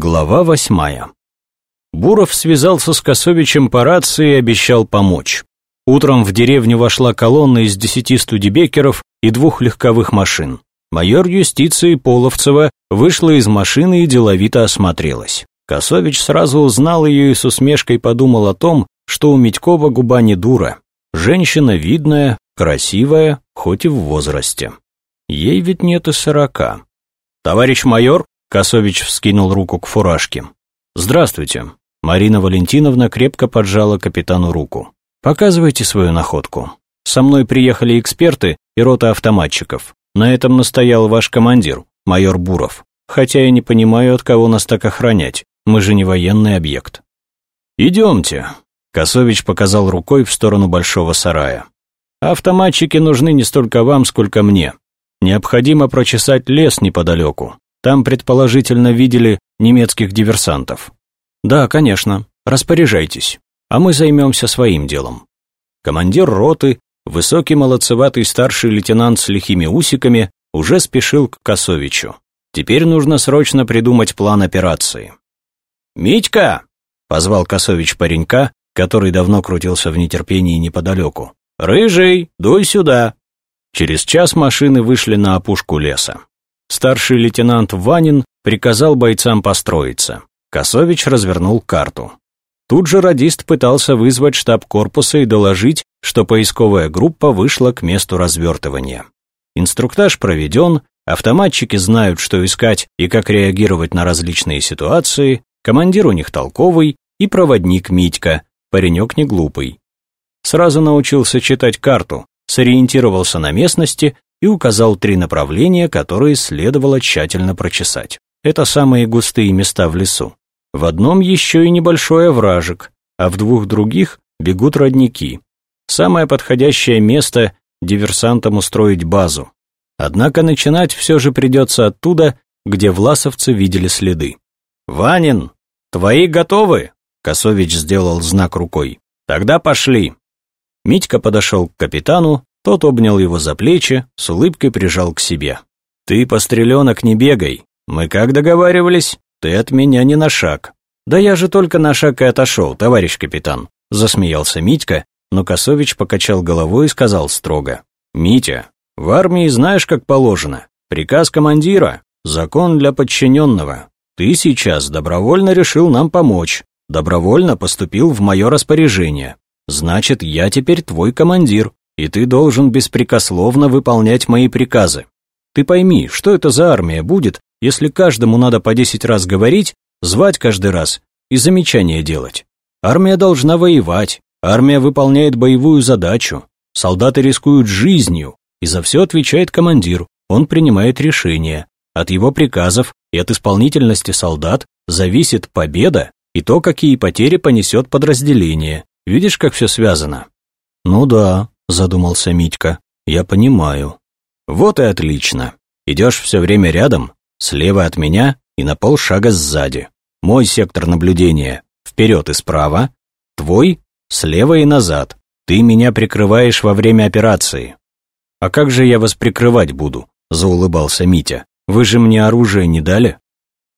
Глава восьмая. Буров связался с Косовичем по рации и обещал помочь. Утром в деревню вошла колонна из десяти студебекеров и двух легковых машин. Майор юстиции Половцева вышла из машины и деловито осмотрелась. Косович сразу узнал ее и с усмешкой подумал о том, что у Митькова губа не дура. Женщина видная, красивая, хоть и в возрасте. Ей ведь нет и сорока. «Товарищ майор», Косович вскинул руку к фуражке. «Здравствуйте». Марина Валентиновна крепко поджала капитану руку. «Показывайте свою находку. Со мной приехали эксперты и рота автоматчиков. На этом настоял ваш командир, майор Буров. Хотя я не понимаю, от кого нас так охранять. Мы же не военный объект». «Идемте», — Косович показал рукой в сторону большого сарая. «Автоматчики нужны не столько вам, сколько мне. Необходимо прочесать лес неподалеку. Там, предположительно, видели немецких диверсантов. Да, конечно, распоряжайтесь, а мы займемся своим делом. Командир роты, высокий молодцеватый старший лейтенант с лихими усиками, уже спешил к Косовичу. Теперь нужно срочно придумать план операции. «Митька!» — позвал Косович паренька, который давно крутился в нетерпении неподалеку. «Рыжий, дуй сюда!» Через час машины вышли на опушку леса. Старший лейтенант Ванин приказал бойцам построиться. Косович развернул карту. Тут же радист пытался вызвать штаб корпуса и доложить, что поисковая группа вышла к месту развертывания. Инструктаж проведен, автоматчики знают, что искать и как реагировать на различные ситуации, командир у них толковый и проводник Митька, паренек не глупый. Сразу научился читать карту, сориентировался на местности и указал три направления, которые следовало тщательно прочесать. Это самые густые места в лесу. В одном еще и небольшой овражек, а в двух других бегут родники. Самое подходящее место диверсантам устроить базу. Однако начинать все же придется оттуда, где власовцы видели следы. «Ванин, твои готовы?» Косович сделал знак рукой. «Тогда пошли». Митька подошел к капитану, тот обнял его за плечи, с улыбкой прижал к себе. «Ты, постреленок, не бегай. Мы как договаривались? Ты от меня не на шаг». «Да я же только на шаг и отошел, товарищ капитан», — засмеялся Митька, но Косович покачал головой и сказал строго. «Митя, в армии знаешь, как положено. Приказ командира, закон для подчиненного. Ты сейчас добровольно решил нам помочь, добровольно поступил в мое распоряжение. Значит, я теперь твой командир и ты должен беспрекословно выполнять мои приказы. Ты пойми, что это за армия будет, если каждому надо по десять раз говорить, звать каждый раз и замечания делать. Армия должна воевать, армия выполняет боевую задачу, солдаты рискуют жизнью, и за все отвечает командир, он принимает решения. От его приказов и от исполнительности солдат зависит победа и то, какие потери понесет подразделение. Видишь, как все связано? Ну да, задумался Митька. Я понимаю. Вот и отлично. Идешь все время рядом, слева от меня и на полшага сзади. Мой сектор наблюдения вперед и справа, твой слева и назад. Ты меня прикрываешь во время операции. А как же я вас прикрывать буду? заулыбался Митя. Вы же мне оружие не дали?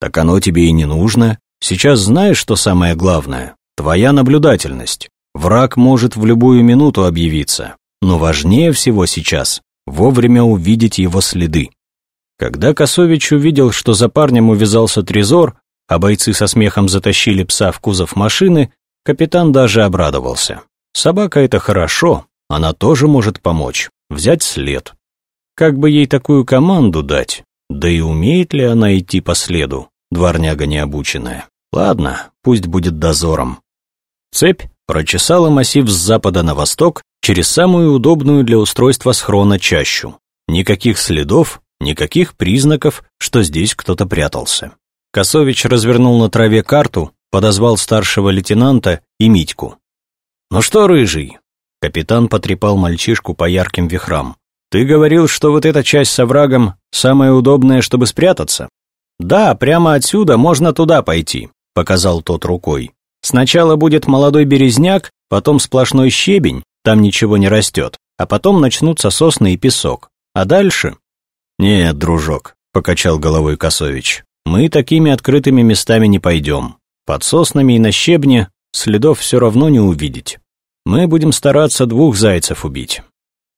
Так оно тебе и не нужно. Сейчас знаешь, что самое главное? Твоя наблюдательность. Враг может в любую минуту объявиться. Но важнее всего сейчас вовремя увидеть его следы. Когда Косович увидел, что за парнем увязался Трезор, а бойцы со смехом затащили пса в кузов машины, капитан даже обрадовался. Собака — это хорошо, она тоже может помочь, взять след. Как бы ей такую команду дать? Да и умеет ли она идти по следу, дворняга необученная? Ладно, пусть будет дозором. Цепь прочесала массив с запада на восток через самую удобную для устройства схрона чащу. Никаких следов, никаких признаков, что здесь кто-то прятался. Косович развернул на траве карту, подозвал старшего лейтенанта и Митьку. «Ну что, рыжий?» Капитан потрепал мальчишку по ярким вихрам. «Ты говорил, что вот эта часть с оврагом самая удобная, чтобы спрятаться?» «Да, прямо отсюда можно туда пойти», — показал тот рукой. «Сначала будет молодой березняк, потом сплошной щебень, там ничего не растет, а потом начнутся сосны и песок. А дальше? Нет, дружок, покачал головой Косович. Мы такими открытыми местами не пойдем. Под соснами и на щебне следов все равно не увидеть. Мы будем стараться двух зайцев убить.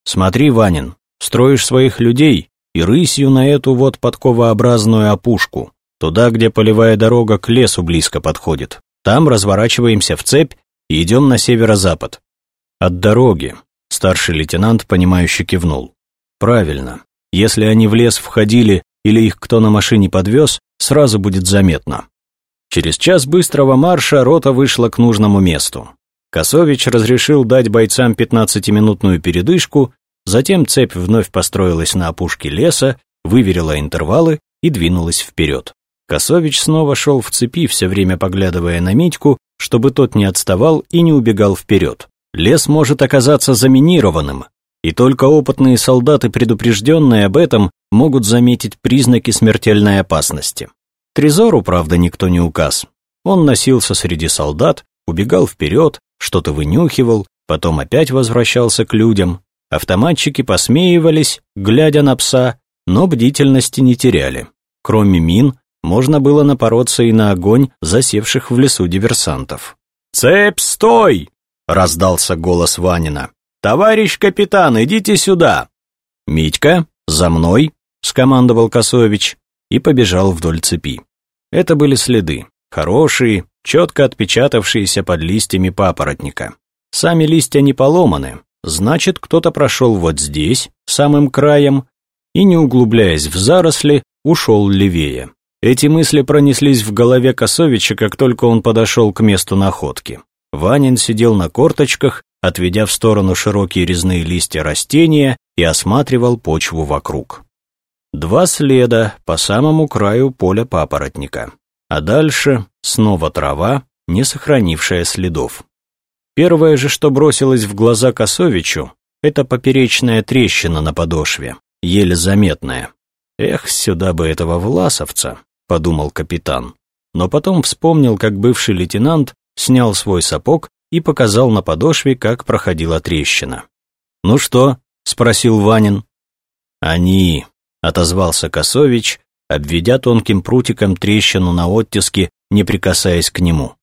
Смотри, Ванин, строишь своих людей и рысью на эту вот подковообразную опушку, туда, где полевая дорога к лесу близко подходит. Там разворачиваемся в цепь и идем на северо-запад. От дороги. Старший лейтенант, понимающе кивнул. Правильно. Если они в лес входили или их кто на машине подвез, сразу будет заметно. Через час быстрого марша рота вышла к нужному месту. Косович разрешил дать бойцам 15-минутную передышку, затем цепь вновь построилась на опушке леса, выверила интервалы и двинулась вперед. Косович снова шел в цепи, все время поглядывая на Митьку, чтобы тот не отставал и не убегал вперед. Лес может оказаться заминированным, и только опытные солдаты, предупрежденные об этом, могут заметить признаки смертельной опасности. Трезору, правда, никто не указ. Он носился среди солдат, убегал вперед, что-то вынюхивал, потом опять возвращался к людям. Автоматчики посмеивались, глядя на пса, но бдительности не теряли. Кроме мин, можно было напороться и на огонь засевших в лесу диверсантов. «Цепь, стой!» — раздался голос Ванина. «Товарищ капитан, идите сюда!» «Митька, за мной!» — скомандовал Косович и побежал вдоль цепи. Это были следы, хорошие, четко отпечатавшиеся под листьями папоротника. Сами листья не поломаны, значит, кто-то прошел вот здесь, самым краем, и, не углубляясь в заросли, ушел левее. Эти мысли пронеслись в голове Косовича, как только он подошел к месту находки. Ванин сидел на корточках, отведя в сторону широкие резные листья растения и осматривал почву вокруг. Два следа по самому краю поля папоротника а дальше снова трава, не сохранившая следов. Первое же, что бросилось в глаза Косовичу, это поперечная трещина на подошве, еле заметная. «Эх, сюда бы этого власовца», — подумал капитан. Но потом вспомнил, как бывший лейтенант снял свой сапог и показал на подошве, как проходила трещина. «Ну что?» — спросил Ванин. «Они», — отозвался Косович обведя тонким прутиком трещину на оттиске, не прикасаясь к нему.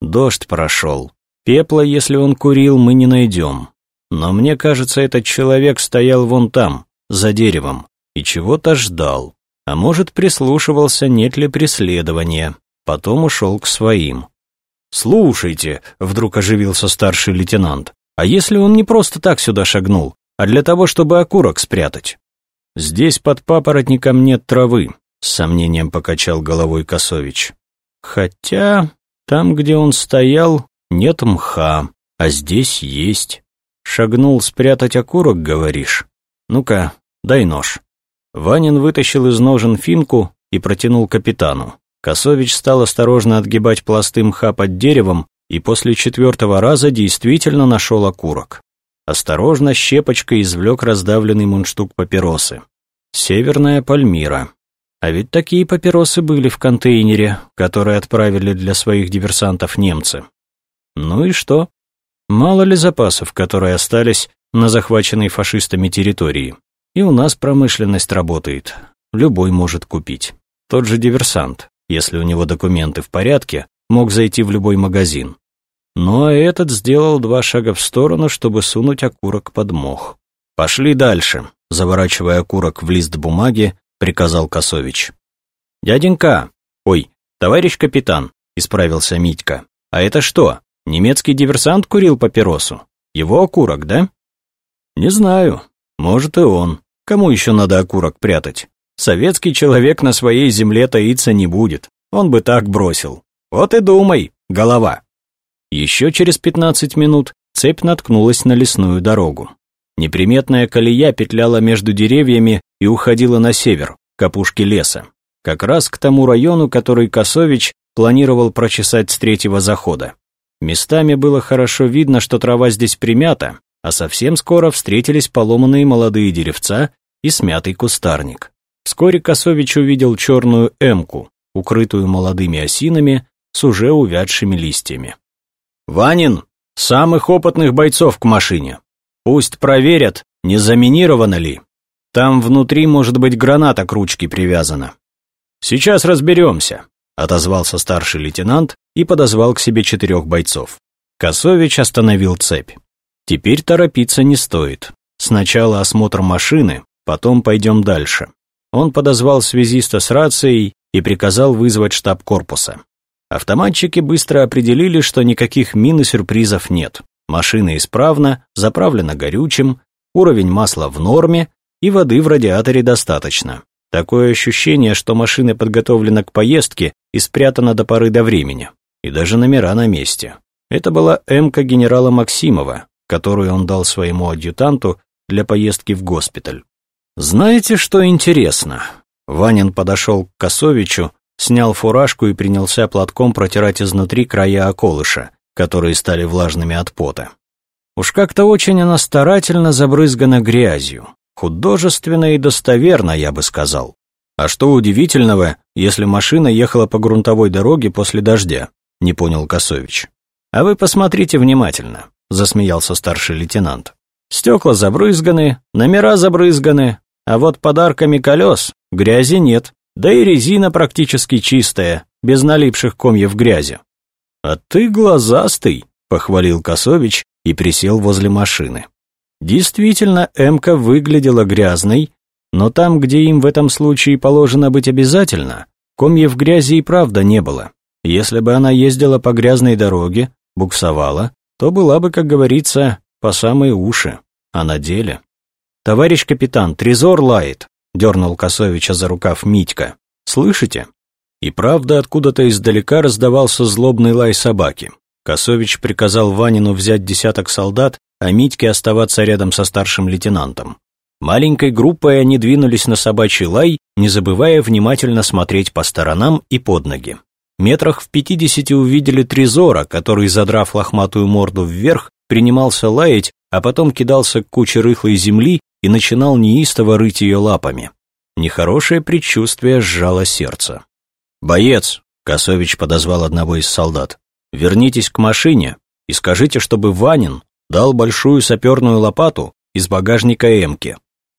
Дождь прошел. Пепла, если он курил, мы не найдем. Но мне кажется, этот человек стоял вон там, за деревом, и чего-то ждал. А может, прислушивался, нет ли преследования. Потом ушел к своим. «Слушайте», — вдруг оживился старший лейтенант, «а если он не просто так сюда шагнул, а для того, чтобы окурок спрятать?» «Здесь под папоротником нет травы», с сомнением покачал головой Косович. Хотя там, где он стоял, нет мха, а здесь есть. Шагнул спрятать окурок, говоришь? Ну-ка, дай нож. Ванин вытащил из ножен финку и протянул капитану. Косович стал осторожно отгибать пласты мха под деревом и после четвертого раза действительно нашел окурок. Осторожно щепочкой извлек раздавленный мундштук папиросы. Северная Пальмира. А ведь такие папиросы были в контейнере, который отправили для своих диверсантов немцы. Ну и что? Мало ли запасов, которые остались на захваченной фашистами территории. И у нас промышленность работает. Любой может купить. Тот же диверсант, если у него документы в порядке, мог зайти в любой магазин. А этот сделал два шага в сторону, чтобы сунуть окурок под мох. «Пошли дальше», заворачивая окурок в лист бумаги, — приказал Косович. «Дяденька! Ой, товарищ капитан!» — исправился Митька. «А это что, немецкий диверсант курил папиросу? Его окурок, да?» «Не знаю. Может, и он. Кому еще надо окурок прятать? Советский человек на своей земле таиться не будет. Он бы так бросил. Вот и думай, голова!» Еще через пятнадцать минут цепь наткнулась на лесную дорогу. Неприметная колея петляла между деревьями и уходила на север, к опушке леса. Как раз к тому району, который Косович планировал прочесать с третьего захода. Местами было хорошо видно, что трава здесь примята, а совсем скоро встретились поломанные молодые деревца и смятый кустарник. Вскоре Косович увидел черную эмку, укрытую молодыми осинами с уже увядшими листьями. «Ванин, самых опытных бойцов к машине!» Пусть проверят, не заминировано ли. Там внутри может быть граната к ручке привязана. «Сейчас разберемся», — отозвался старший лейтенант и подозвал к себе четырех бойцов. Косович остановил цепь. «Теперь торопиться не стоит. Сначала осмотр машины, потом пойдем дальше». Он подозвал связиста с рацией и приказал вызвать штаб корпуса. Автоматчики быстро определили, что никаких мин и сюрпризов нет. Машина исправна, заправлена горючим, уровень масла в норме и воды в радиаторе достаточно. Такое ощущение, что машина подготовлена к поездке и спрятана до поры до времени. И даже номера на месте. Это была МК генерала Максимова, которую он дал своему адъютанту для поездки в госпиталь. Знаете, что интересно? Ванин подошел к Косовичу, снял фуражку и принялся платком протирать изнутри края околыша, которые стали влажными от пота. Уж как-то очень она старательно забрызгана грязью. Художественно и достоверно, я бы сказал. А что удивительного, если машина ехала по грунтовой дороге после дождя, не понял Косович. А вы посмотрите внимательно, засмеялся старший лейтенант. Стекла забрызганы, номера забрызганы, а вот подарками колес грязи нет, да и резина практически чистая, без налипших комьев грязи. «А ты глазастый», — похвалил Косович и присел возле машины. Действительно, Эмка выглядела грязной, но там, где им в этом случае положено быть обязательно, комьев грязи и правда не было. Если бы она ездила по грязной дороге, буксовала, то была бы, как говорится, по самые уши, а на деле... «Товарищ капитан, трезор лает», — дернул Косовича за рукав Митька. «Слышите?» И правда, откуда-то издалека раздавался злобный лай собаки. Косович приказал Ванину взять десяток солдат, а Митьке оставаться рядом со старшим лейтенантом. Маленькой группой они двинулись на собачий лай, не забывая внимательно смотреть по сторонам и под ноги. Метрах в пятидесяти увидели Трезора, который, задрав лохматую морду вверх, принимался лаять, а потом кидался к куче рыхлой земли и начинал неистово рыть ее лапами. Нехорошее предчувствие сжало сердце. «Боец!» — Косович подозвал одного из солдат. «Вернитесь к машине и скажите, чтобы Ванин дал большую саперную лопату из багажника Эмки.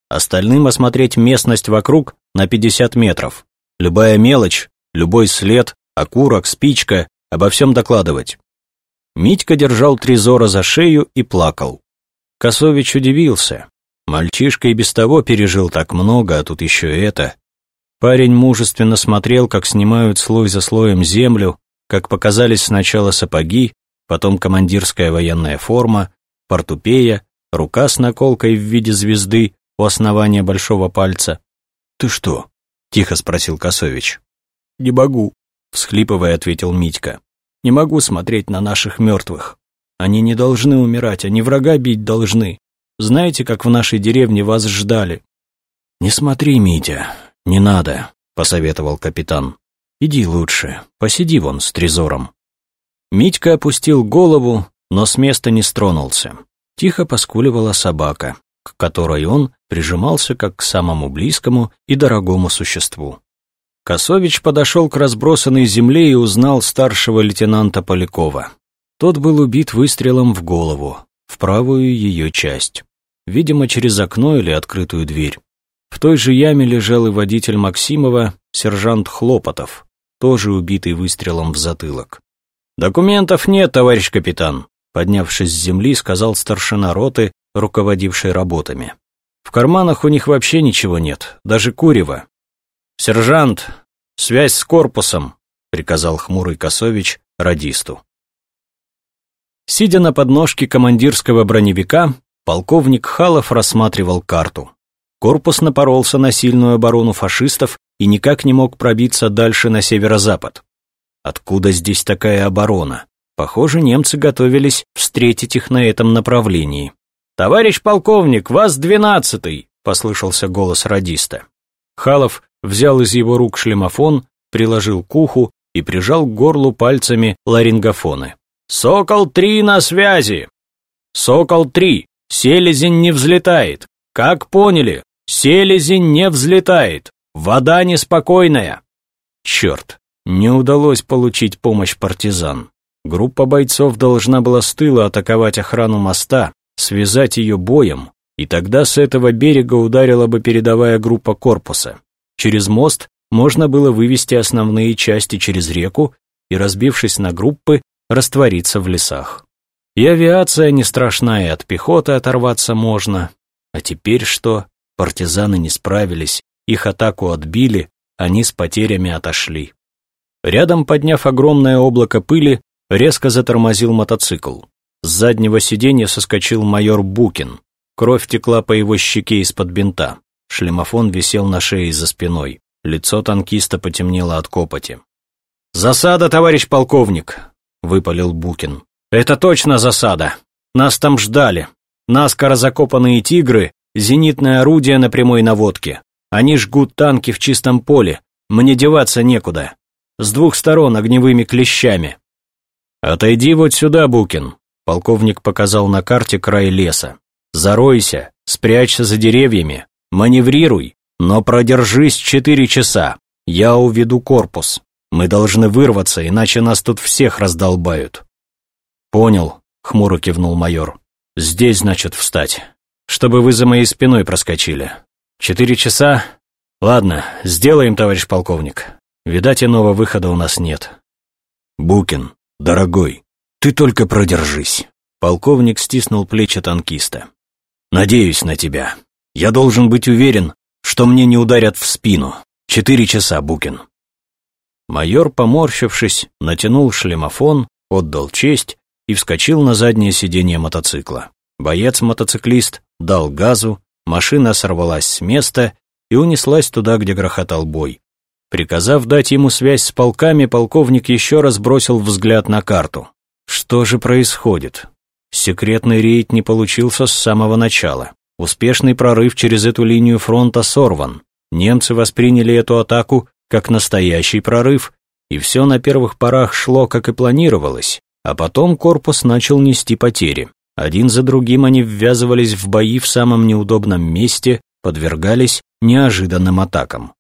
Остальным осмотреть местность вокруг на 50 метров. Любая мелочь, любой след, окурок, спичка, обо всем докладывать. Митька держал Трезора за шею и плакал. Косович удивился. Мальчишка и без того пережил так много, а тут еще это. Парень мужественно смотрел, как снимают слой за слоем землю, как показались сначала сапоги, потом командирская военная форма, портупея, рука с наколкой в виде звезды у основания большого пальца. «Ты что?» — тихо спросил Косович. «Не могу», — всхлипывая ответил Митька. «Не могу смотреть на наших мертвых. Они не должны умирать, они врага бить должны. Знаете, как в нашей деревне вас ждали?» «Не смотри, Митя, не надо», — посоветовал капитан. «Иди лучше, посиди вон с трезором». Митька опустил голову, но с места не стронулся. Тихо поскуливала собака, к которой он прижимался как к самому близкому и дорогому существу. Косович подошел к разбросанной земле и узнал старшего лейтенанта Полякова. Тот был убит выстрелом в голову, в правую ее часть. Видимо, через окно или открытую дверь. В той же яме лежал и водитель Максимова, сержант Хлопотов, тоже убитый выстрелом в затылок. «Документов нет, товарищ капитан», Поднявшись с земли, сказал старшина роты, руководивший работами. В карманах у них вообще ничего нет, даже курева. «Сержант, связь с корпусом», — приказал хмурый Косович радисту. Сидя на подножке командирского броневика, полковник Халов рассматривал карту. Корпус напоролся на сильную оборону фашистов и никак не мог пробиться дальше на северо-запад. Откуда здесь такая оборона? Похоже, немцы готовились встретить их на этом направлении. «Товарищ полковник, вас двенадцатый!» — послышался голос радиста. Халов взял из его рук шлемофон, приложил к уху и прижал к горлу пальцами ларингофоны. «Сокол-3 на связи!» «Сокол-3! Селезень не взлетает! Как поняли? Селезень не взлетает! Вода неспокойная!» Черт, не удалось получить помощь партизан. Группа бойцов должна была с тыла атаковать охрану моста, связать ее боем, и тогда с этого берега ударила бы передовая группа корпуса. Через мост можно было вывести основные части через реку и, разбившись на группы, раствориться в лесах. И авиация не страшна, и от пехоты оторваться можно. А теперь что? Партизаны не справились, их атаку отбили, они с потерями отошли. Рядом, подняв огромное облако пыли, резко затормозил мотоцикл. С заднего сиденья соскочил майор Букин. Кровь текла по его щеке из-под бинта. Шлемофон висел на шее за спиной. Лицо танкиста потемнело от копоти. «Засада, товарищ полковник!» — выпалил Букин. «Это точно засада. Нас там ждали. Наскоро закопанные тигры, зенитное орудие на прямой наводке. Они жгут танки в чистом поле. Мне деваться некуда. С двух сторон огневыми клещами». «Отойди вот сюда, Букин», — полковник показал на карте край леса. «Заройся, спрячься за деревьями, маневрируй, но продержись четыре часа. Я уведу корпус. Мы должны вырваться, иначе нас тут всех раздолбают». «Понял», — хмуро кивнул майор. «Здесь, значит, встать, чтобы вы за моей спиной проскочили. Четыре часа? Ладно, сделаем, товарищ полковник. Видать, иного выхода у нас нет». «Букин, дорогой, ты только продержись». Полковник стиснул плечи танкиста. «Надеюсь на тебя. Я должен быть уверен, что мне не ударят в спину. Четыре часа, Букин». Майор, поморщившись, натянул шлемофон, отдал честь и вскочил на заднее сиденье мотоцикла. Боец-мотоциклист дал газу, машина сорвалась с места и унеслась туда, где грохотал бой. Приказав дать ему связь с полками, полковник еще раз бросил взгляд на карту. Что же происходит? Секретный рейд не получился с самого начала. Успешный прорыв через эту линию фронта сорван. Немцы восприняли эту атаку как настоящий прорыв, и все на первых порах шло, как и планировалось, а потом корпус начал нести потери. Один за другим они ввязывались в бои в самом неудобном месте, подвергались неожиданным атакам.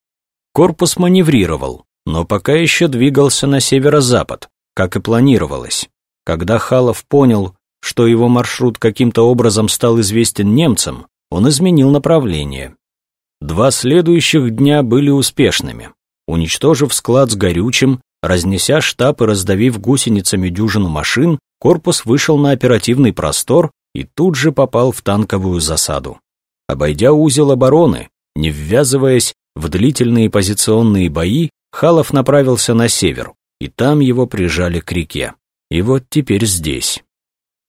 Корпус маневрировал, но пока еще двигался на северо-запад, как и планировалось. Когда Халов понял, что его маршрут каким-то образом стал известен немцам, он изменил направление. Два следующих дня были успешными. Уничтожив склад с горючим, разнеся штаб и раздавив гусеницами дюжину машин, корпус вышел на оперативный простор и тут же попал в танковую засаду. Обойдя узел обороны, не ввязываясь в длительные позиционные бои, Халов направился на север, и там его прижали к реке. И вот теперь здесь.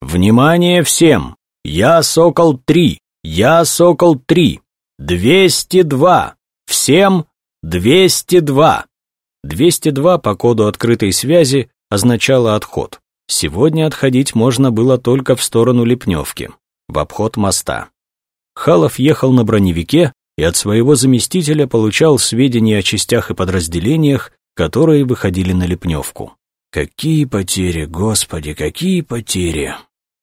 «Внимание всем! Я Сокол-3! Я Сокол-3! 202! Всем 202!» 202 по коду открытой связи означало отход. Сегодня отходить можно было только в сторону Лепневки, в обход моста. Халов ехал на броневике и от своего заместителя получал сведения о частях и подразделениях, которые выходили на Лепневку. Какие потери, господи, какие потери!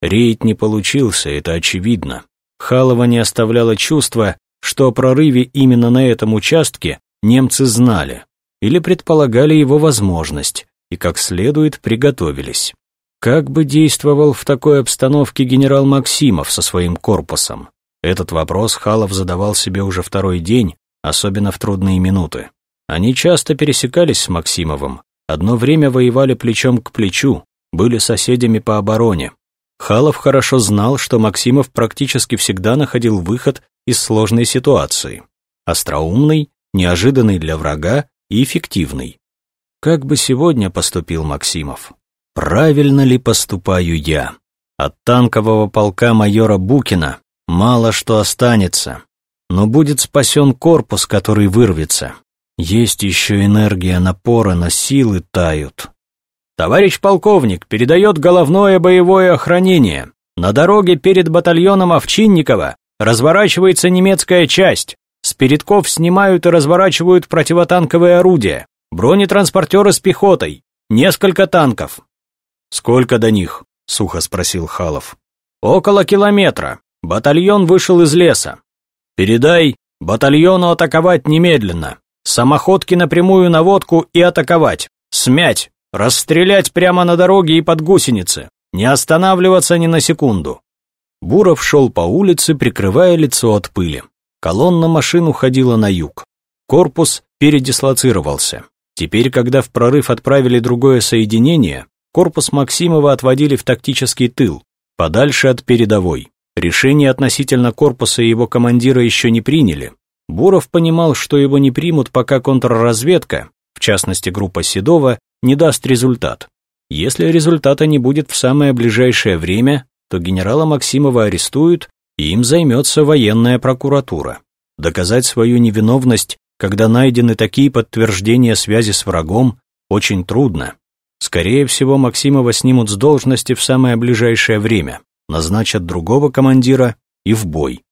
Рейд не получился, это очевидно. Халова не оставляло чувство, что о прорыве именно на этом участке немцы знали или предполагали его возможность и как следует приготовились. Как бы действовал в такой обстановке генерал Максимов со своим корпусом? Этот вопрос Халов задавал себе уже второй день, особенно в трудные минуты. Они часто пересекались с Максимовым, одно время воевали плечом к плечу, были соседями по обороне, Халов хорошо знал, что Максимов практически всегда находил выход из сложной ситуации. Остроумный, неожиданный для врага эффективный. Как бы сегодня поступил Максимов? Правильно ли поступаю я? От танкового полка майора Букина мало что останется, но будет спасен корпус, который вырвется. Есть еще энергия напора, но силы тают. Товарищ полковник передает головное боевое охранение. На дороге перед батальоном Овчинникова разворачивается немецкая часть. С снимают и разворачивают противотанковые орудия. Бронетранспортеры с пехотой. Несколько танков. «Сколько до них?» — сухо спросил Халов. «Около километра. Батальон вышел из леса. Передай батальону атаковать немедленно. Самоходки напрямую наводку и атаковать. Смять. Расстрелять прямо на дороге и под гусеницы. Не останавливаться ни на секунду. Буров шел по улице, прикрывая лицо от пыли. Колонна машин уходила на юг. Корпус передислоцировался. Теперь, когда в прорыв отправили другое соединение, корпус Максимова отводили в тактический тыл, подальше от передовой. Решение относительно корпуса и его командира еще не приняли. Буров понимал, что его не примут, пока контрразведка, в частности группа Седова, не даст результат. Если результата не будет в самое ближайшее время, то генерала Максимова арестуют, им займется военная прокуратура. Доказать свою невиновность, когда найдены такие подтверждения связи с врагом, очень трудно. Скорее всего, Максимова снимут с должности в самое ближайшее время, назначат другого командира и в бой.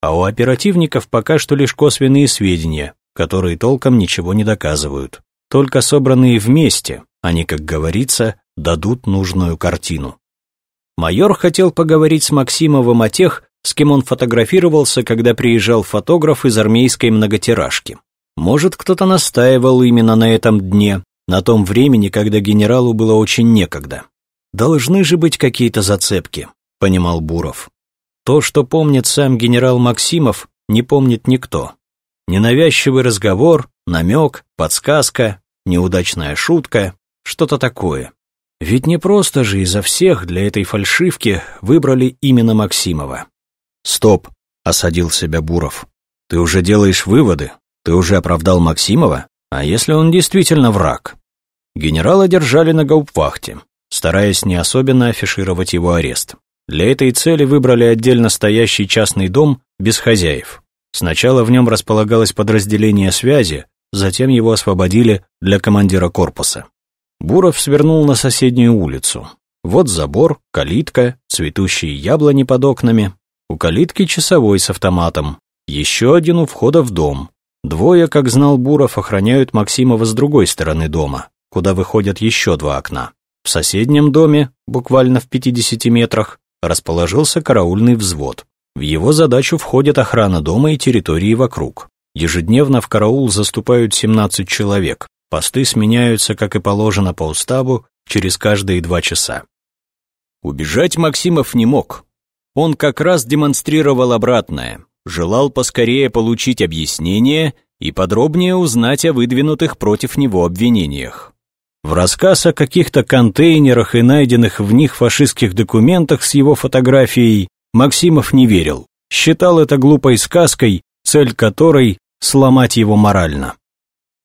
А у оперативников пока что лишь косвенные сведения, которые толком ничего не доказывают. Только собранные вместе, они, как говорится, дадут нужную картину. Майор хотел поговорить с Максимовым о тех, с кем он фотографировался, когда приезжал фотограф из армейской многотиражки. Может, кто-то настаивал именно на этом дне, на том времени, когда генералу было очень некогда. «Должны же быть какие-то зацепки», — понимал Буров. То, что помнит сам генерал Максимов, не помнит никто. Ненавязчивый разговор, намек, подсказка, неудачная шутка, что-то такое. Ведь не просто же изо всех для этой фальшивки выбрали именно Максимова. «Стоп!» — осадил себя Буров. «Ты уже делаешь выводы? Ты уже оправдал Максимова? А если он действительно враг?» Генерала держали на гауптвахте, стараясь не особенно афишировать его арест. Для этой цели выбрали отдельно стоящий частный дом без хозяев. Сначала в нем располагалось подразделение связи, затем его освободили для командира корпуса. Буров свернул на соседнюю улицу. Вот забор, калитка, цветущие яблони под окнами. У калитки часовой с автоматом. Еще один у входа в дом. Двое, как знал Буров, охраняют Максимова с другой стороны дома, куда выходят еще два окна. В соседнем доме, буквально в 50 метрах, расположился караульный взвод. В его задачу входит охрана дома и территории вокруг. Ежедневно в караул заступают 17 человек. Посты сменяются, как и положено по уставу, через каждые два часа. Убежать Максимов не мог. Он как раз демонстрировал обратное, желал поскорее получить объяснение и подробнее узнать о выдвинутых против него обвинениях. В рассказ о каких-то контейнерах и найденных в них фашистских документах с его фотографией Максимов не верил, считал это глупой сказкой, цель которой – сломать его морально.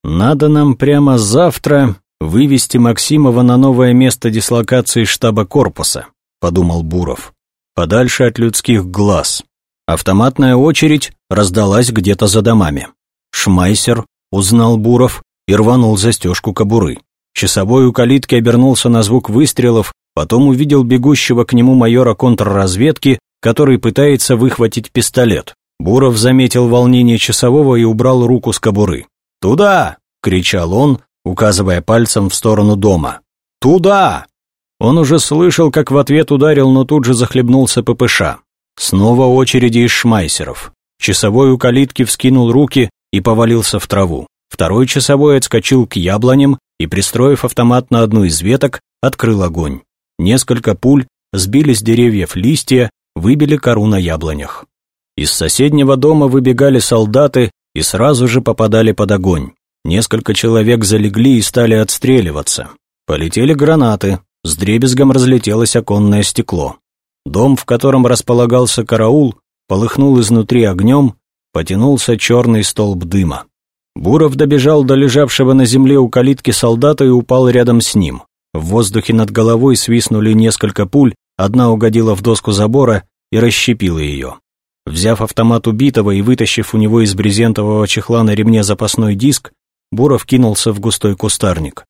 «Надо нам прямо завтра вывести Максимова на новое место дислокации штаба корпуса», – подумал Буров, – «подальше от людских глаз». Автоматная очередь раздалась где-то за домами. Шмайсер узнал Буров и рванул застежку кобуры. Часовой у калитки обернулся на звук выстрелов, потом увидел бегущего к нему майора контрразведки, который пытается выхватить пистолет. Буров заметил волнение часового и убрал руку с кобуры. «Туда!» — кричал он, указывая пальцем в сторону дома. «Туда!» Он уже слышал, как в ответ ударил, но тут же захлебнулся ППШ. Снова очереди из шмайсеров. Часовой у калитки вскинул руки и повалился в траву. Второй часовой отскочил к яблоням и, пристроив автомат на одну из веток, открыл огонь. Несколько пуль сбили с деревьев листья, выбили кору на яблонях. Из соседнего дома выбегали солдаты и сразу же попадали под огонь. Несколько человек залегли и стали отстреливаться. Полетели гранаты, с дребезгом разлетелось оконное стекло. Дом, в котором располагался караул, полыхнул изнутри огнем, потянулся черный столб дыма. Буров добежал до лежавшего на земле у калитки солдата и упал рядом с ним. В воздухе над головой свистнули несколько пуль, одна угодила в доску забора и расщепила ее. Взяв автомат убитого и вытащив у него из брезентового чехла на ремне запасной диск, Буров кинулся в густой кустарник.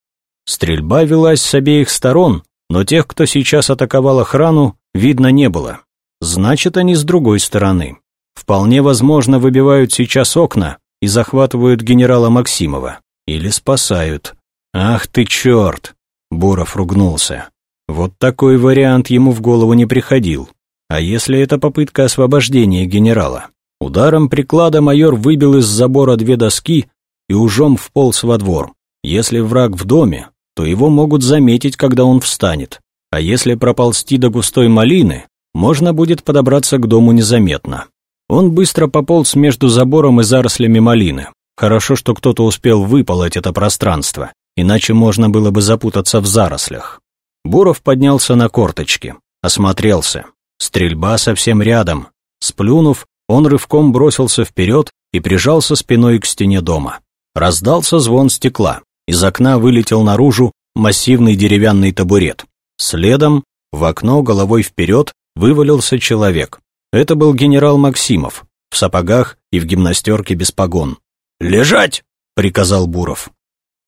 Стрельба велась с обеих сторон, но тех, кто сейчас атаковал охрану, видно не было. Значит, они с другой стороны. Вполне возможно, выбивают сейчас окна, и захватывают генерала Максимова. Или спасают. «Ах ты черт!» Буров ругнулся. Вот такой вариант ему в голову не приходил. А если это попытка освобождения генерала? Ударом приклада майор выбил из забора две доски и ужом вполз во двор. Если враг в доме, то его могут заметить, когда он встанет. А если проползти до густой малины, можно будет подобраться к дому незаметно. Он быстро пополз между забором и зарослями малины. Хорошо, что кто-то успел выполоть это пространство, иначе можно было бы запутаться в зарослях. Буров поднялся на корточки, осмотрелся. Стрельба совсем рядом. Сплюнув, он рывком бросился вперед и прижался спиной к стене дома. Раздался звон стекла. Из окна вылетел наружу массивный деревянный табурет. Следом в окно головой вперед вывалился человек. Это был генерал Максимов, в сапогах и в гимнастерке без погон. «Лежать!» — приказал Буров.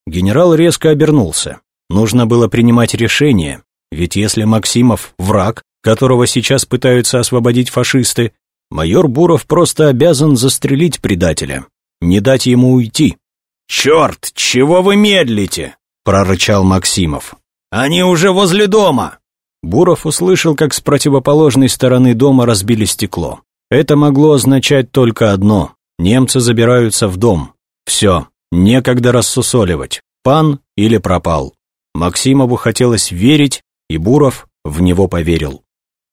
Генерал резко обернулся. Нужно было принимать решение, ведь если Максимов — враг, которого сейчас пытаются освободить фашисты, майор Буров просто обязан застрелить предателя, не дать ему уйти. «Черт, чего вы медлите?» — прорычал Максимов. «Они уже возле дома!» Буров услышал, как с противоположной стороны дома разбили стекло. Это могло означать только одно – немцы забираются в дом. Все, некогда рассусоливать, пан или пропал. Максимову хотелось верить, и Буров в него поверил.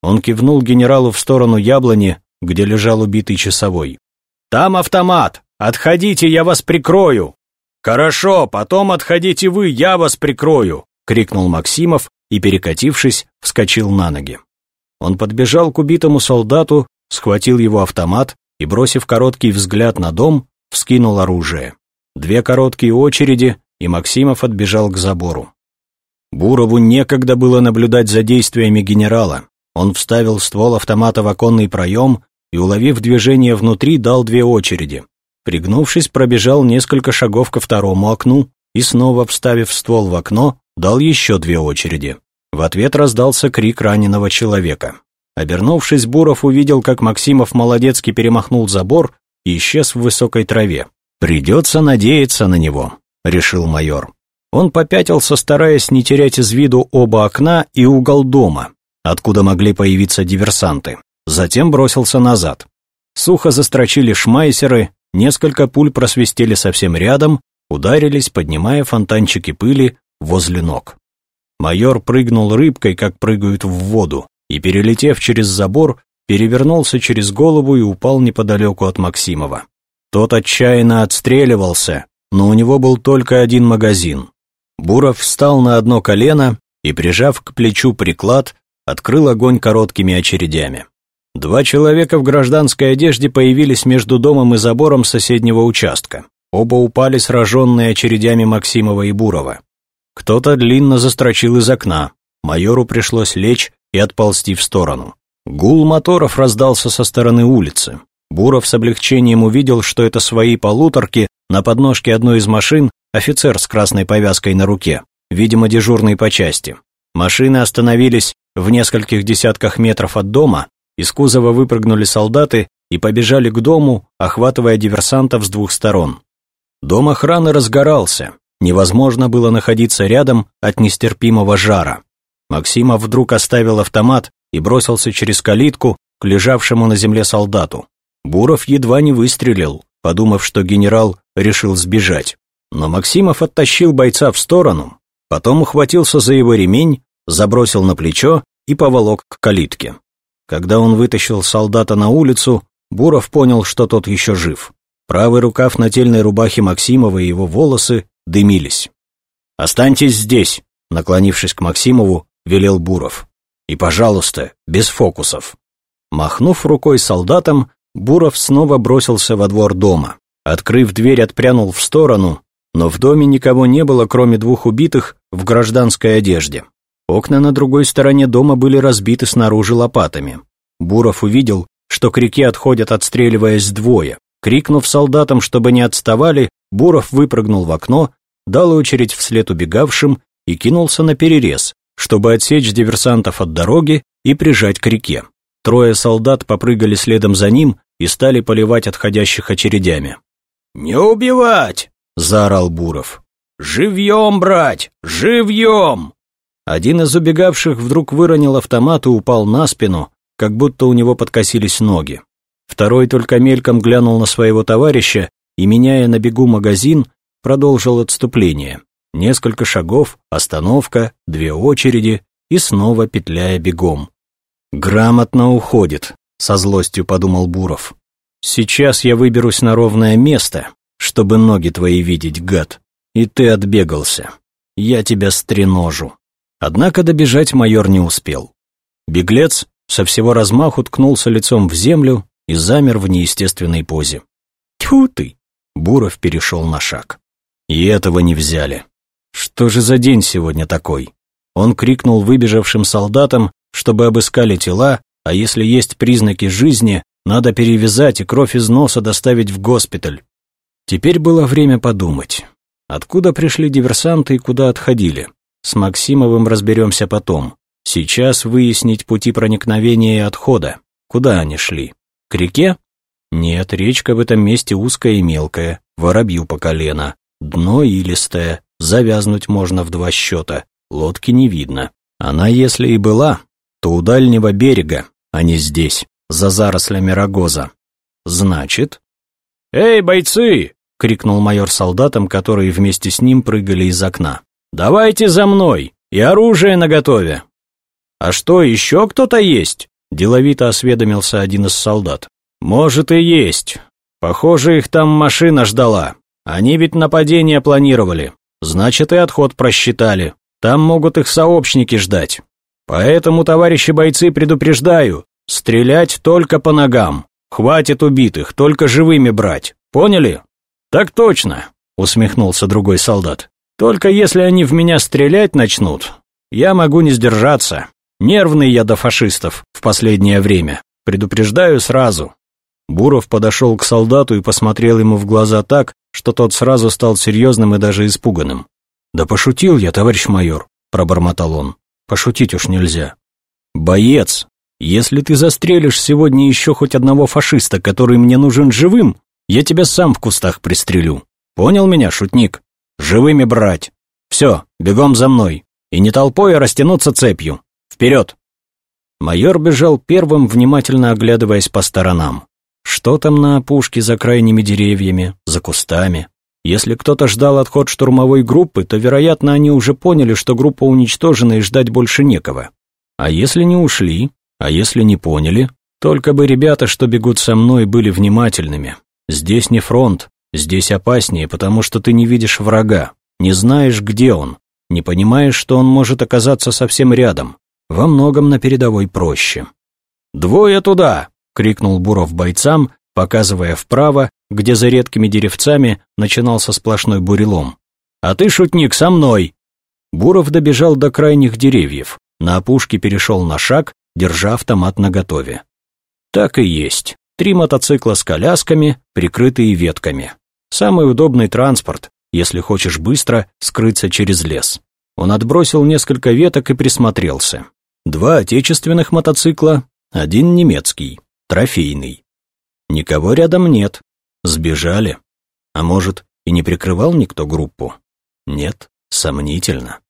Он кивнул генералу в сторону яблони, где лежал убитый часовой. «Там автомат! Отходите, я вас прикрою!» «Хорошо, потом отходите вы, я вас прикрою!» — крикнул Максимов и, перекатившись, вскочил на ноги. Он подбежал к убитому солдату, схватил его автомат и, бросив короткий взгляд на дом, вскинул оружие. Две короткие очереди, и Максимов отбежал к забору. Бурову некогда было наблюдать за действиями генерала. Он вставил ствол автомата в оконный проем и, уловив движение внутри, дал две очереди. Пригнувшись, пробежал несколько шагов ко второму окну и, снова вставив ствол в окно, дал еще две очереди. В ответ раздался крик раненого человека. Обернувшись, Буров увидел, как Максимов молодецки перемахнул забор и исчез в высокой траве. «Придется надеяться на него», — решил майор. Он попятился, стараясь не терять из виду оба окна и угол дома, откуда могли появиться диверсанты. Затем бросился назад. Сухо застрочили шмайсеры, несколько пуль просвистели совсем рядом, ударились, поднимая фонтанчики пыли возле ног. Майор прыгнул рыбкой, как прыгают в воду, и, перелетев через забор, перевернулся через голову и упал неподалеку от Максимова. Тот отчаянно отстреливался, но у него был только один магазин. Буров встал на одно колено и, прижав к плечу приклад, открыл огонь короткими очередями. Два человека в гражданской одежде появились между домом и забором соседнего участка. Оба упали сраженные очередями Максимова и Бурова. Кто-то длинно застрочил из окна. Майору пришлось лечь и отползти в сторону. Гул моторов раздался со стороны улицы. Буров с облегчением увидел, что это свои полуторки, на подножке одной из машин офицер с красной повязкой на руке, видимо, дежурный по части. Машины остановились в нескольких десятках метров от дома, из кузова выпрыгнули солдаты и побежали к дому, охватывая диверсантов с двух сторон. Дом охраны разгорался, Невозможно было находиться рядом от нестерпимого жара. Максимов вдруг оставил автомат и бросился через калитку к лежавшему на земле солдату. Буров едва не выстрелил, подумав, что генерал решил сбежать. Но Максимов оттащил бойца в сторону, потом ухватился за его ремень, забросил на плечо и поволок к калитке. Когда он вытащил солдата на улицу, Буров понял, что тот еще жив. Правый рукав нательной рубахи Максимова и его волосы дымились. «Останьтесь здесь», — наклонившись к Максимову, велел Буров. «И, пожалуйста, без фокусов». Махнув рукой солдатам, Буров снова бросился во двор дома. Открыв дверь, отпрянул в сторону, но в доме никого не было, кроме двух убитых в гражданской одежде. Окна на другой стороне дома были разбиты снаружи лопатами. Буров увидел, что к реке отходят, отстреливаясь двое. Крикнув солдатам, чтобы не отставали, Буров выпрыгнул в окно, дал очередь вслед убегавшим и кинулся на перерез, чтобы отсечь диверсантов от дороги и прижать к реке. Трое солдат попрыгали следом за ним и стали поливать отходящих очередями. «Не убивать!» — заорал Буров. «Живьем брать! Живьем!» Один из убегавших вдруг выронил автомат и упал на спину, как будто у него подкосились ноги. Второй только мельком глянул на своего товарища и, меняя на бегу магазин, продолжил отступление. Несколько шагов, остановка, две очереди и снова петляя бегом. «Грамотно уходит», — со злостью подумал Буров. «Сейчас я выберусь на ровное место, чтобы ноги твои видеть, гад. И ты отбегался. Я тебя стреножу». Однако добежать майор не успел. Беглец со всего размаху ткнулся лицом в землю и замер в неестественной позе. «Тьфу ты!» — Буров перешел на шаг. И этого не взяли. Что же за день сегодня такой? Он крикнул выбежавшим солдатам, чтобы обыскали тела, а если есть признаки жизни, надо перевязать и кровь из носа доставить в госпиталь. Теперь было время подумать. Откуда пришли диверсанты и куда отходили? С Максимовым разберемся потом. Сейчас выяснить пути проникновения и отхода. Куда они шли? К реке? Нет, речка в этом месте узкая и мелкая, воробью по колено. Дно илистое, завязнуть можно в два счета, лодки не видно. Она, если и была, то у дальнего берега, а не здесь, за зарослями рогоза. Значит... «Эй, бойцы!» — крикнул майор солдатам, которые вместе с ним прыгали из окна. «Давайте за мной! И оружие наготове!» «А что, еще кто-то есть?» — деловито осведомился один из солдат. «Может и есть. Похоже, их там машина ждала. Они ведь нападение планировали. Значит, и отход просчитали. Там могут их сообщники ждать. Поэтому, товарищи бойцы, предупреждаю, стрелять только по ногам. Хватит убитых, только живыми брать. Поняли? Так точно, усмехнулся другой солдат. Только если они в меня стрелять начнут, я могу не сдержаться. Нервный я до фашистов в последнее время. Предупреждаю сразу. Буров подошел к солдату и посмотрел ему в глаза так, что тот сразу стал серьезным и даже испуганным. «Да пошутил я, товарищ майор», — пробормотал он. «Пошутить уж нельзя». «Боец, если ты застрелишь сегодня еще хоть одного фашиста, который мне нужен живым, я тебя сам в кустах пристрелю. Понял меня, шутник? Живыми брать. Все, бегом за мной. И не толпой, а растянуться цепью. Вперед!» Майор бежал первым, внимательно оглядываясь по сторонам. Что там на опушке за крайними деревьями, за кустами? Если кто-то ждал отход штурмовой группы, то, вероятно, они уже поняли, что группа уничтожена и ждать больше некого. А если не ушли, а если не поняли, только бы ребята, что бегут со мной, были внимательными. Здесь не фронт, здесь опаснее, потому что ты не видишь врага, не знаешь, где он, не понимаешь, что он может оказаться совсем рядом. Во многом на передовой проще. «Двое туда!» — крикнул Буров бойцам, показывая вправо, где за редкими деревцами начинался сплошной бурелом. «А ты, шутник, со мной!» Буров добежал до крайних деревьев, на опушке перешел на шаг, держа автомат наготове. Так и есть. Три мотоцикла с колясками, прикрытые ветками. Самый удобный транспорт, если хочешь быстро скрыться через лес. Он отбросил несколько веток и присмотрелся. Два отечественных мотоцикла, один немецкий. Трофейный. Никого рядом нет. Сбежали. А может, и не прикрывал никто группу? Нет, сомнительно.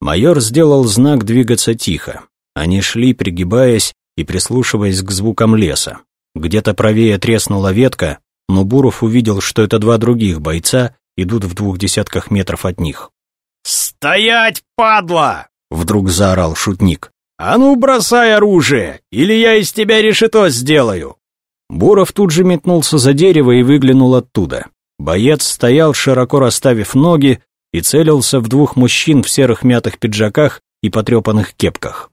Майор сделал знак двигаться тихо. Они шли, пригибаясь и прислушиваясь к звукам леса. Где-то правее треснула ветка, но Буров увидел, что это два других бойца идут в двух десятках метров от них. «Стоять, падла!» — вдруг заорал шутник. «А ну, бросай оружие, или я из тебя решето сделаю!» Буров тут же метнулся за дерево и выглянул оттуда. Боец стоял, широко расставив ноги, и целился в двух мужчин в серых мятых пиджаках и потрепанных кепках.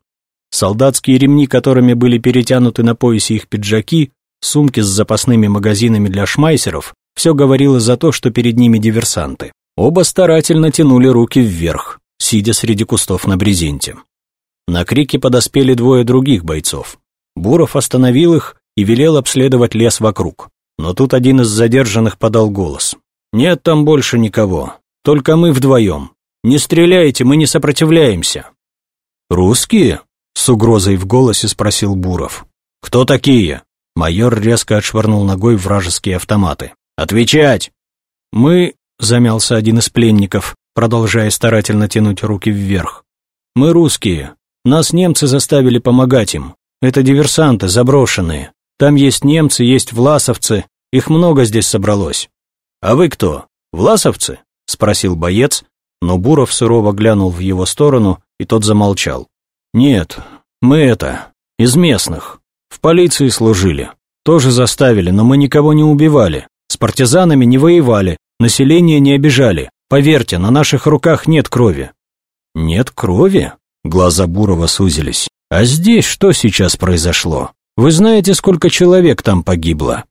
Солдатские ремни, которыми были перетянуты на поясе их пиджаки, сумки с запасными магазинами для шмайсеров, все говорило за то, что перед ними диверсанты. Оба старательно тянули руки вверх, сидя среди кустов на брезенте. На крики подоспели двое других бойцов. Буров остановил их и велел обследовать лес вокруг. Но тут один из задержанных подал голос. «Нет там больше никого. Только мы вдвоем. Не стреляйте, мы не сопротивляемся». «Русские?» — с угрозой в голосе спросил Буров. «Кто такие?» Майор резко отшвырнул ногой вражеские автоматы. «Отвечать!» «Мы...» — замялся один из пленников, продолжая старательно тянуть руки вверх. «Мы русские. Нас немцы заставили помогать им. Это диверсанты, заброшенные. Там есть немцы, есть власовцы, их много здесь собралось. А вы кто? Власовцы? Спросил боец, но Буров сурово глянул в его сторону, и тот замолчал. Нет, мы это, из местных. В полиции служили. Тоже заставили, но мы никого не убивали. С партизанами не воевали, население не обижали. Поверьте, на наших руках нет крови». «Нет крови?» Глаза Бурова сузились. «А здесь что сейчас произошло? Вы знаете, сколько человек там погибло?»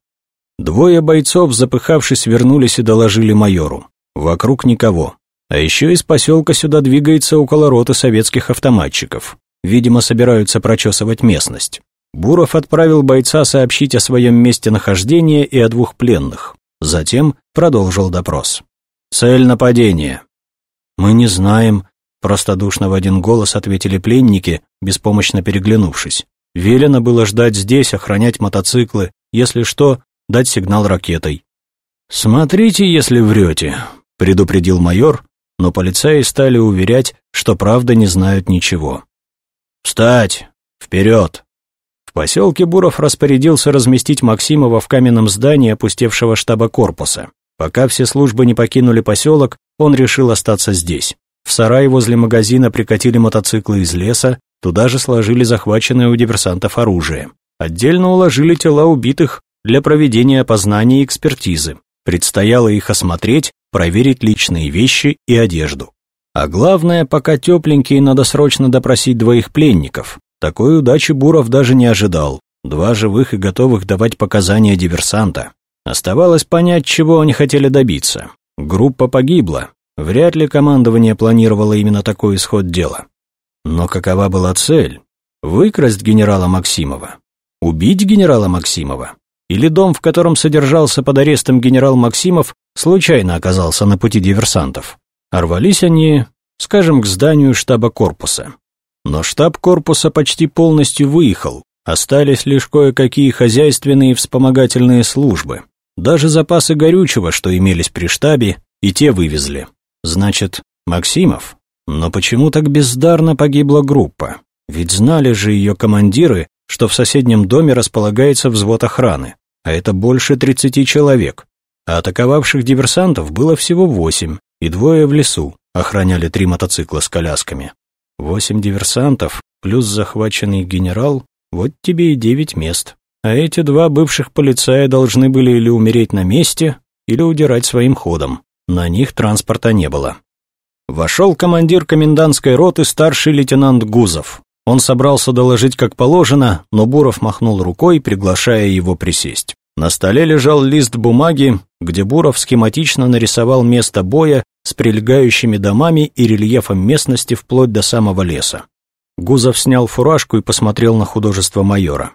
Двое бойцов, запыхавшись, вернулись и доложили майору. Вокруг никого. А еще из поселка сюда двигается около роты советских автоматчиков. Видимо, собираются прочесывать местность. Буров отправил бойца сообщить о своем месте нахождения и о двух пленных. Затем продолжил допрос. «Цель нападения». «Мы не знаем», — простодушно в один голос ответили пленники, беспомощно переглянувшись. «Велено было ждать здесь, охранять мотоциклы. Если что, дать сигнал ракетой». «Смотрите, если врете», — предупредил майор, но полицаи стали уверять, что правда не знают ничего. «Встать! Вперед!» Поселке Буров распорядился разместить Максимова в каменном здании опустевшего штаба корпуса. Пока все службы не покинули поселок, он решил остаться здесь. В сарай возле магазина прикатили мотоциклы из леса, туда же сложили захваченное у диверсантов оружие. Отдельно уложили тела убитых для проведения опознания и экспертизы. Предстояло их осмотреть, проверить личные вещи и одежду. А главное, пока тепленькие, надо срочно допросить двоих пленников. Такой удачи Буров даже не ожидал. Два живых и готовых давать показания диверсанта. Оставалось понять, чего они хотели добиться. Группа погибла. Вряд ли командование планировало именно такой исход дела. Но какова была цель? Выкрасть генерала Максимова? Убить генерала Максимова? Или дом, в котором содержался под арестом генерал Максимов, случайно оказался на пути диверсантов. А рвались они, скажем, к зданию штаба корпуса. Но штаб корпуса почти полностью выехал, остались лишь кое-какие хозяйственные и вспомогательные службы. Даже запасы горючего, что имелись при штабе, и те вывезли. Значит, Максимов? Но почему так бездарно погибла группа? Ведь знали же ее командиры, что в соседнем доме располагается взвод охраны, а это больше 30 человек. А атаковавших диверсантов было всего восемь, и двое в лесу охраняли три мотоцикла с колясками. Восемь диверсантов плюс захваченный генерал, вот тебе и девять мест. А эти два бывших полицая должны были или умереть на месте, или удирать своим ходом. На них транспорта не было. Вошел командир комендантской роты старший лейтенант Гузов. Он собрался доложить как положено, но Буров махнул рукой, приглашая его присесть. На столе лежал лист бумаги, где Буров схематично нарисовал место боя с прилегающими домами и рельефом местности вплоть до самого леса. Гузов снял фуражку и посмотрел на художество майора.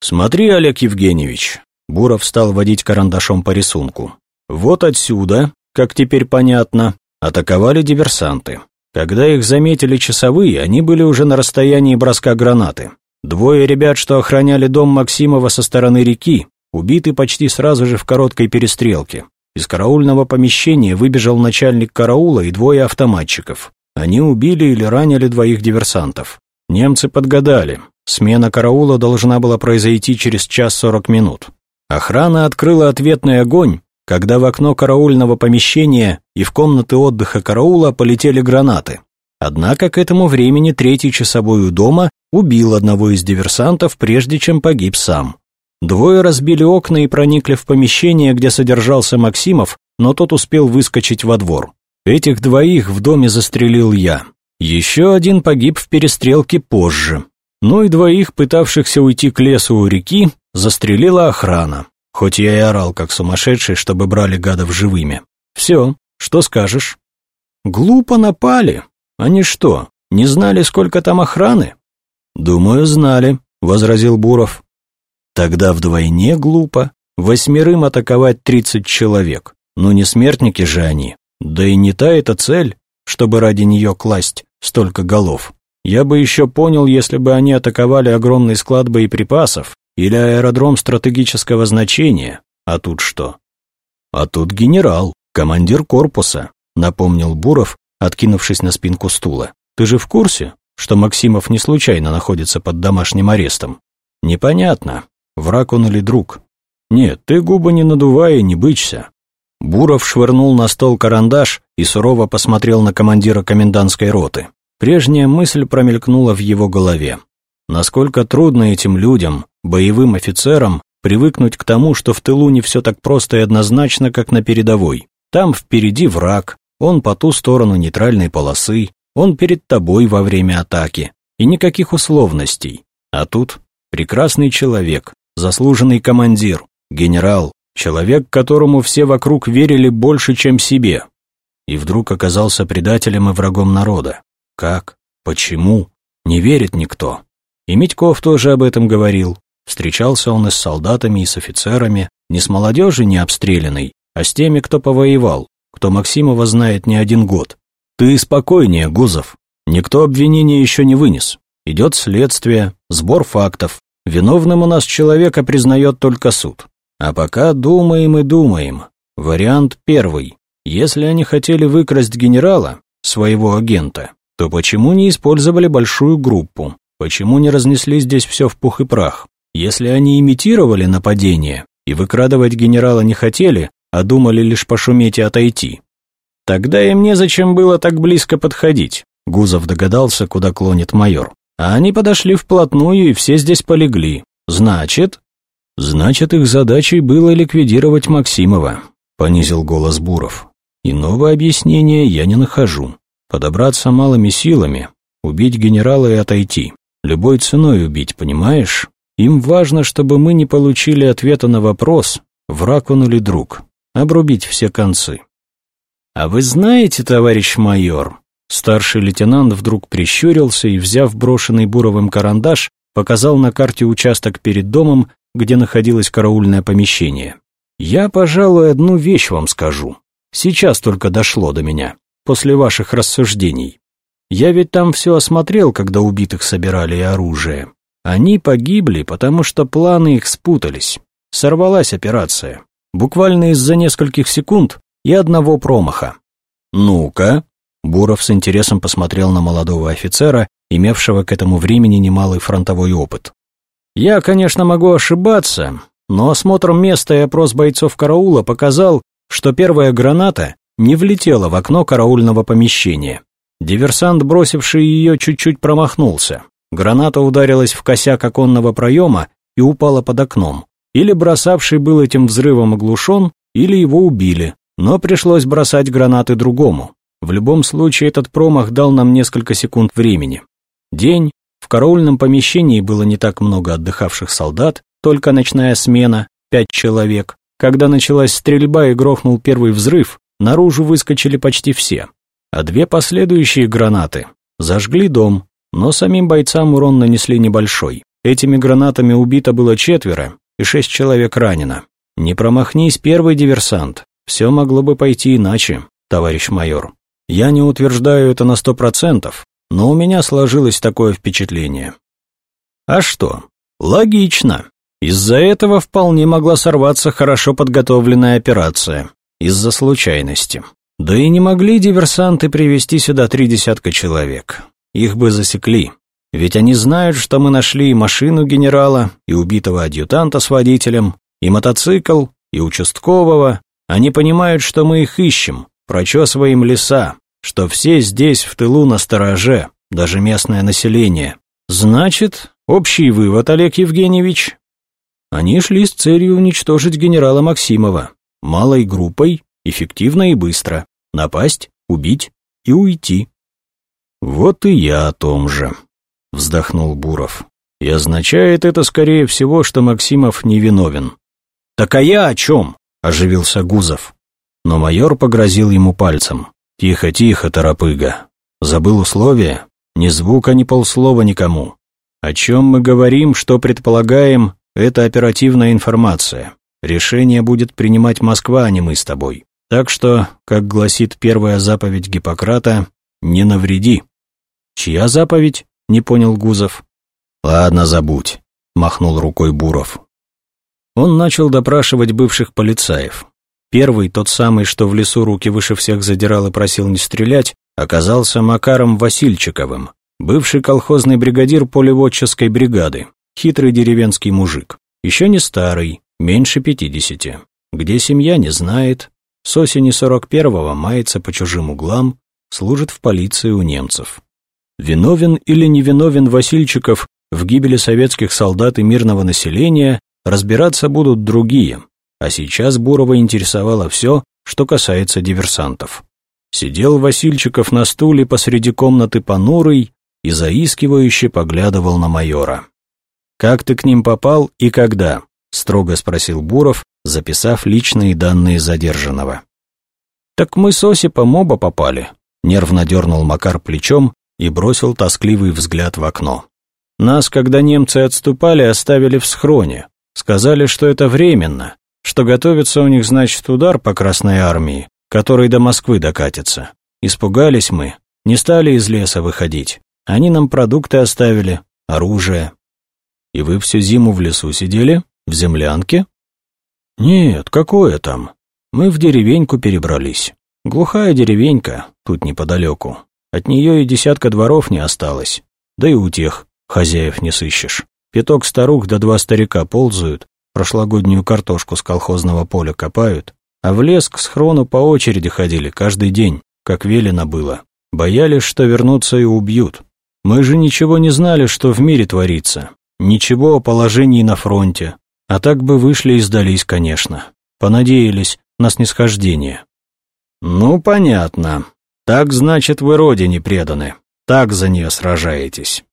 «Смотри, Олег Евгеньевич», — Буров стал водить карандашом по рисунку. «Вот отсюда, как теперь понятно, атаковали диверсанты. Когда их заметили часовые, они были уже на расстоянии броска гранаты. Двое ребят, что охраняли дом Максимова со стороны реки, убиты почти сразу же в короткой перестрелке. Из караульного помещения выбежал начальник караула и двое автоматчиков. Они убили или ранили двоих диверсантов. Немцы подгадали. Смена караула должна была произойти через час сорок минут. Охрана открыла ответный огонь, когда в окно караульного помещения и в комнаты отдыха караула полетели гранаты. Однако к этому времени третий часовой у дома убил одного из диверсантов, прежде чем погиб сам. Двое разбили окна и проникли в помещение, где содержался Максимов, но тот успел выскочить во двор. Этих двоих в доме застрелил я. Еще один погиб в перестрелке позже. Ну и двоих, пытавшихся уйти к лесу у реки, застрелила охрана. Хоть я и орал, как сумасшедший, чтобы брали гадов живыми. Все, что скажешь? Глупо напали. Они что, не знали, сколько там охраны? Думаю, знали, возразил Буров. Тогда вдвойне глупо. Восьмерым атаковать тридцать человек. Ну не смертники же они. Да и не та эта цель, чтобы ради нее класть столько голов. Я бы еще понял, если бы они атаковали огромный склад боеприпасов или аэродром стратегического значения. А тут что? А тут генерал, командир корпуса, напомнил Буров, откинувшись на спинку стула. Ты же в курсе, что Максимов не случайно находится под домашним арестом? Непонятно, враг он или друг. Нет, ты губы не надувай и не бычься. Буров швырнул на стол карандаш и сурово посмотрел на командира комендантской роты. Прежняя мысль промелькнула в его голове. Насколько трудно этим людям, боевым офицерам, привыкнуть к тому, что в тылу не все так просто и однозначно, как на передовой. Там впереди враг, он по ту сторону нейтральной полосы, он перед тобой во время атаки, и никаких условностей. А тут прекрасный человек, заслуженный командир, генерал, человек, которому все вокруг верили больше, чем себе. И вдруг оказался предателем и врагом народа. Как? Почему? Не верит никто. И Митьков тоже об этом говорил. Встречался он и с солдатами, и с офицерами, не с молодежью не обстрелянной, а с теми, кто повоевал, кто Максимова знает не один год. Ты спокойнее, Гузов. Никто обвинения еще не вынес. Идет следствие, сбор фактов. Виновным у нас человека признает только суд. А пока думаем и думаем. Вариант первый. Если они хотели выкрасть генерала, своего агента, то почему не использовали большую группу? Почему не разнесли здесь все в пух и прах? Если они имитировали нападение и выкрадывать генерала не хотели, а думали лишь пошуметь и отойти, тогда им незачем было так близко подходить. Гузов догадался, куда клонит майор. А они подошли вплотную, и все здесь полегли. Значит... Значит, их задачей было ликвидировать Максимова, понизил голос Буров. Иного объяснения я не нахожу. Подобраться малыми силами, убить генерала и отойти. Любой ценой убить, понимаешь? Им важно, чтобы мы не получили ответа на вопрос, враг он или друг. Обрубить все концы. А вы знаете, товарищ майор, Старший лейтенант вдруг прищурился и, взяв брошенный Буровым карандаш, показал на карте участок перед домом, где находилось караульное помещение. «Я, пожалуй, одну вещь вам скажу. Сейчас только дошло до меня, после ваших рассуждений. Я ведь там все осмотрел, когда убитых собирали и оружие. Они погибли, потому что планы их спутались. Сорвалась операция. Буквально из-за нескольких секунд и одного промаха. «Ну-ка», Буров с интересом посмотрел на молодого офицера, имевшего к этому времени немалый фронтовой опыт. «Я, конечно, могу ошибаться, но осмотр места и опрос бойцов караула показал, что первая граната не влетела в окно караульного помещения. Диверсант, бросивший ее, чуть-чуть промахнулся. Граната ударилась в косяк оконного проема и упала под окном. Или бросавший был этим взрывом оглушен, или его убили, но пришлось бросать гранаты другому. В любом случае, этот промах дал нам несколько секунд времени. День, в караульном помещении было не так много отдыхавших солдат, только ночная смена, пять человек. Когда началась стрельба и грохнул первый взрыв, наружу выскочили почти все. А две последующие гранаты зажгли дом, но самим бойцам урон нанесли небольшой. Этими гранатами убито было четверо, и шесть человек ранено. Не промахнись, первый диверсант. Все могло бы пойти иначе, товарищ майор. Я не утверждаю это на сто процентов, но у меня сложилось такое впечатление. А что? Логично. Из-за этого вполне могла сорваться хорошо подготовленная операция. Из-за случайности. Да и не могли диверсанты привести сюда три десятка человек. Их бы засекли. Ведь они знают, что мы нашли и машину генерала, и убитого адъютанта с водителем, и мотоцикл, и участкового. Они понимают, что мы их ищем, прочесываем леса, что все здесь в тылу на стороже, даже местное население. Значит, общий вывод, Олег Евгеньевич. Они шли с целью уничтожить генерала Максимова, малой группой, эффективно и быстро, напасть, убить и уйти. Вот и я о том же, вздохнул Буров. И означает это, скорее всего, что Максимов невиновен. Так а я о чем? оживился Гузов. Но майор погрозил ему пальцем. «Тихо, тихо, торопыга. Забыл условия? Ни звука, ни полслова никому. О чем мы говорим, что предполагаем, это оперативная информация. Решение будет принимать Москва, а не мы с тобой. Так что, как гласит первая заповедь Гиппократа, не навреди». «Чья заповедь?» — не понял Гузов. «Ладно, забудь», — махнул рукой Буров. Он начал допрашивать бывших полицаев. Первый, тот самый, что в лесу руки выше всех задирал и просил не стрелять, оказался Макаром Васильчиковым, бывший колхозный бригадир полеводческой бригады, хитрый деревенский мужик. Еще не старый, меньше пятидесяти. Где семья, не знает. С осени сорок первого мается по чужим углам, служит в полиции у немцев. Виновен или невиновен Васильчиков в гибели советских солдат и мирного населения, разбираться будут другие, а сейчас Бурова интересовало все, что касается диверсантов. Сидел Васильчиков на стуле посреди комнаты понурый и заискивающе поглядывал на майора. «Как ты к ним попал и когда?» — строго спросил Буров, записав личные данные задержанного. «Так мы с Осипом оба попали», — нервно дернул Макар плечом и бросил тоскливый взгляд в окно. «Нас, когда немцы отступали, оставили в схроне. Сказали, что это временно, что готовится у них, значит, удар по Красной Армии, который до Москвы докатится. Испугались мы, не стали из леса выходить. Они нам продукты оставили, оружие. И вы всю зиму в лесу сидели? В землянке? Нет, какое там? Мы в деревеньку перебрались. Глухая деревенька, тут неподалеку. От нее и десятка дворов не осталось. Да и у тех хозяев не сыщешь. Пяток старух да два старика ползают, прошлогоднюю картошку с колхозного поля копают, а в лес к схрону по очереди ходили каждый день, как велено было. Боялись, что вернутся и убьют. Мы же ничего не знали, что в мире творится. Ничего о положении на фронте. А так бы вышли и сдались, конечно. Понадеялись на снисхождение. Ну, понятно. Так, значит, вы родине преданы. Так за нее сражаетесь.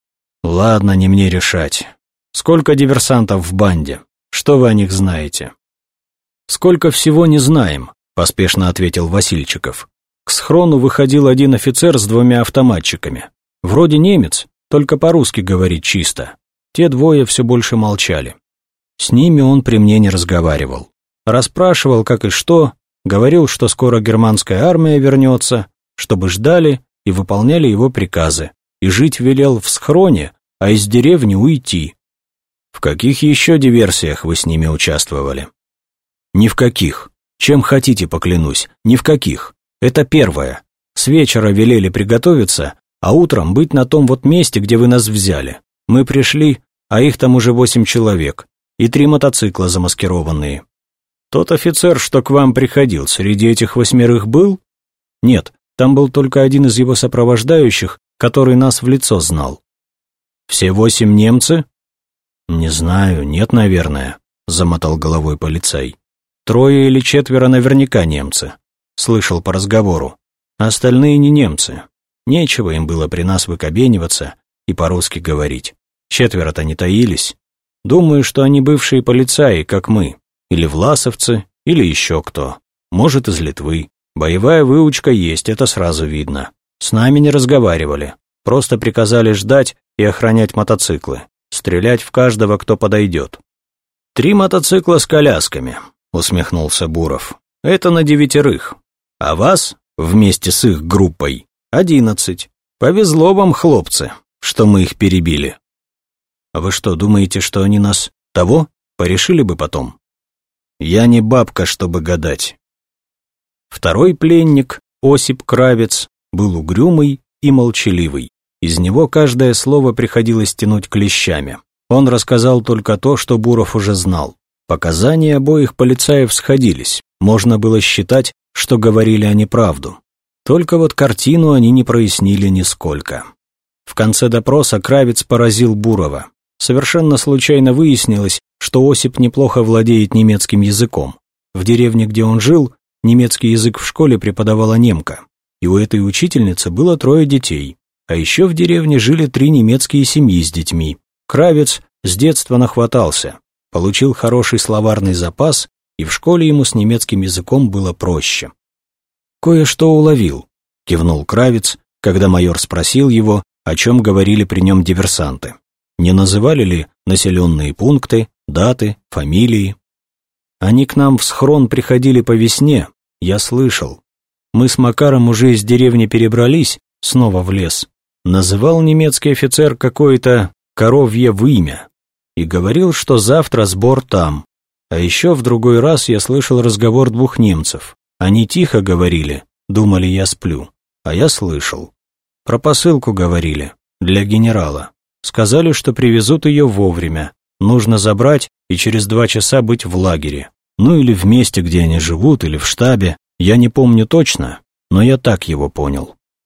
Ладно, не мне решать. Сколько диверсантов в банде? Что вы о них знаете? Сколько всего не знаем, поспешно ответил Васильчиков. К схрону выходил один офицер с двумя автоматчиками. Вроде немец, только по-русски говорит чисто. Те двое все больше молчали. С ними он при мне не разговаривал. Расспрашивал, как и что, говорил, что скоро германская армия вернется, чтобы ждали и выполняли его приказы, и жить велел в схроне, а из деревни уйти. В каких еще диверсиях вы с ними участвовали? Ни в каких. Чем хотите, поклянусь, ни в каких. Это первое. С вечера велели приготовиться, а утром быть на том вот месте, где вы нас взяли. Мы пришли, а их там уже восемь человек, и три мотоцикла замаскированные. Тот офицер, что к вам приходил, среди этих восьмерых был? Нет, там был только один из его сопровождающих, который нас в лицо знал. Все восемь немцы? Не знаю, нет, наверное, замотал головой полицай. Трое или четверо наверняка немцы. Слышал по разговору. Остальные не немцы. Нечего им было при нас выкобениваться и по-русски говорить. Четверо-то не таились. Думаю, что они бывшие полицаи, как мы. Или власовцы, или еще кто. Может, из Литвы. Боевая выучка есть, это сразу видно. С нами не разговаривали. Просто приказали ждать и охранять мотоциклы. Стрелять в каждого, кто подойдет. «Три мотоцикла с колясками», — усмехнулся Буров. «Это на девятерых. А вас, вместе с их группой, одиннадцать. Повезло вам, хлопцы, что мы их перебили». «А вы что, думаете, что они нас того порешили бы потом?» «Я не бабка, чтобы гадать. Второй пленник, Осип Кравец, был угрюмый и молчаливый. Из него каждое слово приходилось тянуть клещами. Он рассказал только то, что Буров уже знал. Показания обоих полицаев сходились. Можно было считать, что говорили они правду. Только вот картину они не прояснили нисколько. В конце допроса Кравец поразил Бурова. Совершенно случайно выяснилось, что Осип неплохо владеет немецким языком. В деревне, где он жил, Немецкий язык в школе преподавала немка, и у этой учительницы было трое детей. А еще в деревне жили три немецкие семьи с детьми. Кравец с детства нахватался, получил хороший словарный запас, и в школе ему с немецким языком было проще. «Кое-что уловил», — кивнул Кравец, когда майор спросил его, о чем говорили при нем диверсанты. Не называли ли населенные пункты, даты, фамилии? Они к нам в схрон приходили по весне, я слышал. Мы с Макаром уже из деревни перебрались, снова в лес. Называл немецкий офицер какое-то коровье вымя и говорил, что завтра сбор там. А еще в другой раз я слышал разговор двух немцев. Они тихо говорили, думали, я сплю. А я слышал. Про посылку говорили, для генерала. Сказали, что привезут ее вовремя. Нужно забрать и через два часа быть в лагере. Ну или в месте, где они живут, или в штабе. Я не помню точно, но я так его понял.